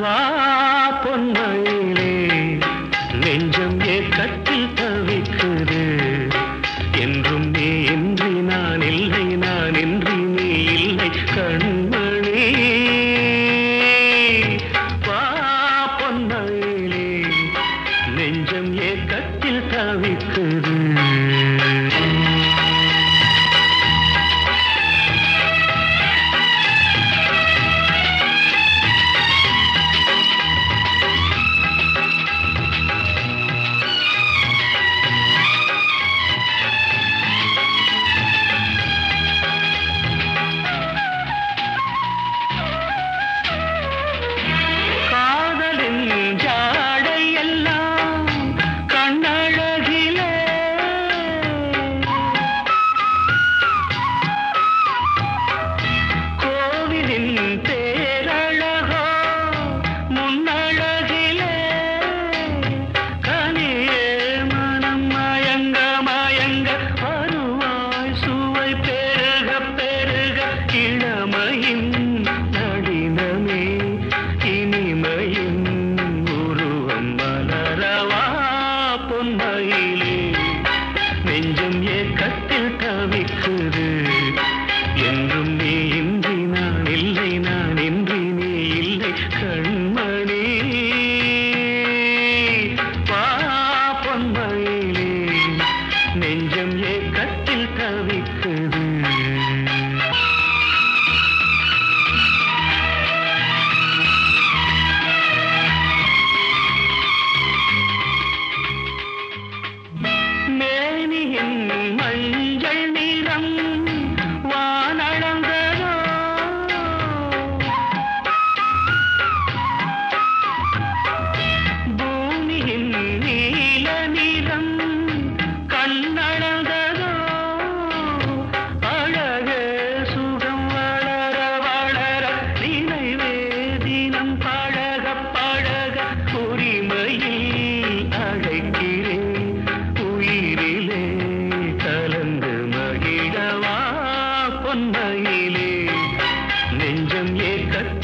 வா பொன்மயிலே. நெஞ்சம் ஏக்கத்தில் தவிக்குது. என்றும் நீ இன்றி நான் இல்லை நான் இன்றி நீ இல்லை. கண்மணி வா பொன்மயிலே. நெஞ்சம் ஏக்கத்தில் தவிக்குது. நெஞ்ச உண்மையிலே நெஞ்சம் ஏக்கத்தை